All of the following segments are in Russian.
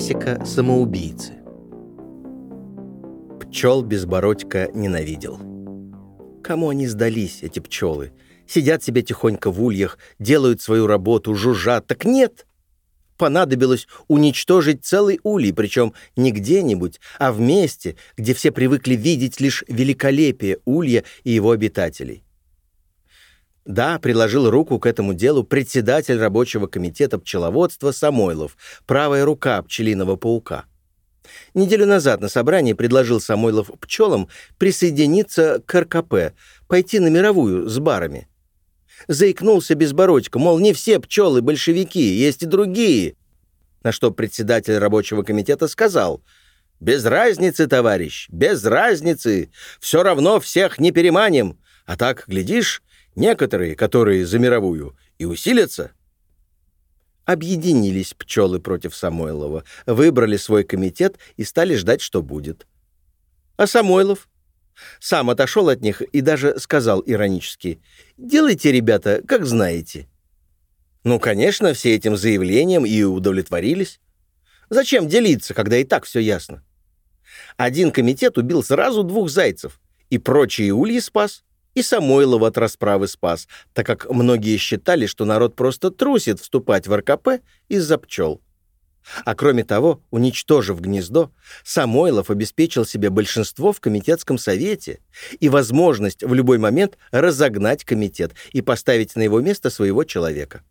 Классика самоубийцы. Пчел Безбородько ненавидел. Кому они сдались, эти пчелы? Сидят себе тихонько в ульях, делают свою работу, жужжат. Так нет! Понадобилось уничтожить целый улей, причем не где-нибудь, а в месте, где все привыкли видеть лишь великолепие улья и его обитателей. Да, приложил руку к этому делу председатель рабочего комитета пчеловодства Самойлов, правая рука пчелиного паука. Неделю назад на собрании предложил Самойлов пчелам присоединиться к РКП, пойти на мировую с барами. Заикнулся Безбородько, мол, не все пчелы большевики, есть и другие. На что председатель рабочего комитета сказал, «Без разницы, товарищ, без разницы, все равно всех не переманим, а так, глядишь, Некоторые, которые за мировую, и усилятся. Объединились пчелы против Самойлова, выбрали свой комитет и стали ждать, что будет. А Самойлов? Сам отошел от них и даже сказал иронически, «Делайте, ребята, как знаете». Ну, конечно, все этим заявлением и удовлетворились. Зачем делиться, когда и так все ясно? Один комитет убил сразу двух зайцев, и прочие ульи спас и Самойлова от расправы спас, так как многие считали, что народ просто трусит вступать в РКП из-за пчел. А кроме того, уничтожив гнездо, Самойлов обеспечил себе большинство в комитетском совете и возможность в любой момент разогнать комитет и поставить на его место своего человека.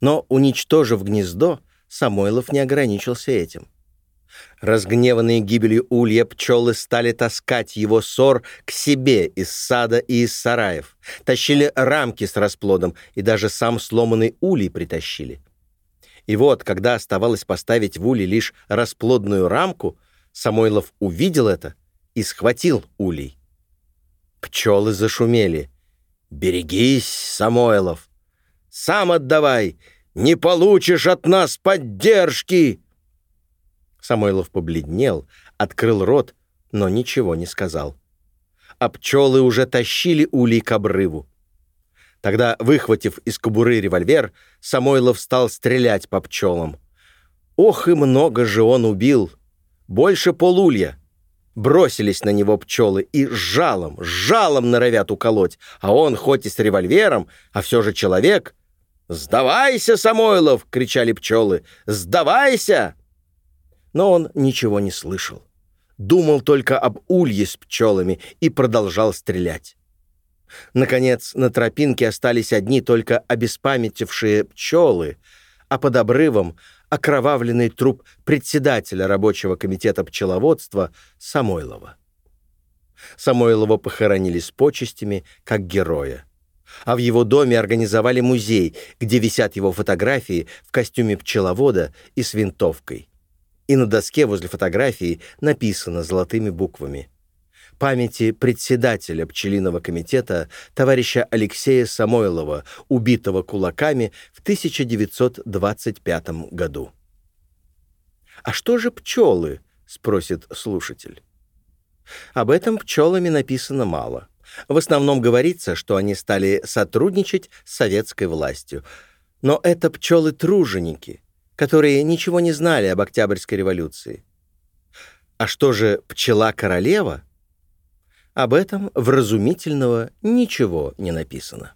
Но, уничтожив гнездо, Самойлов не ограничился этим. Разгневанные гибелью улья пчелы стали таскать его ссор к себе из сада и из сараев. Тащили рамки с расплодом и даже сам сломанный улей притащили. И вот, когда оставалось поставить в улей лишь расплодную рамку, Самойлов увидел это и схватил улей. Пчелы зашумели. «Берегись, Самойлов! Сам отдавай! Не получишь от нас поддержки!» Самойлов побледнел, открыл рот, но ничего не сказал. А пчелы уже тащили улей к обрыву. Тогда, выхватив из кобуры револьвер, Самойлов стал стрелять по пчелам. Ох, и много же он убил! Больше полулья! Бросились на него пчелы и жалом, жалом норовят уколоть, а он хоть и с револьвером, а все же человек. «Сдавайся, Самойлов!» — кричали пчелы. «Сдавайся!» Но он ничего не слышал. Думал только об улье с пчелами и продолжал стрелять. Наконец, на тропинке остались одни только обеспамятившие пчелы, а под обрывом окровавленный труп председателя рабочего комитета пчеловодства Самойлова. Самойлова похоронили с почестями, как героя. А в его доме организовали музей, где висят его фотографии в костюме пчеловода и с винтовкой и на доске возле фотографии написано золотыми буквами памяти председателя пчелиного комитета товарища Алексея Самойлова, убитого кулаками в 1925 году. «А что же пчелы?» — спросит слушатель. Об этом пчелами написано мало. В основном говорится, что они стали сотрудничать с советской властью. Но это пчелы-труженики, которые ничего не знали об Октябрьской революции. А что же пчела-королева? Об этом вразумительного ничего не написано.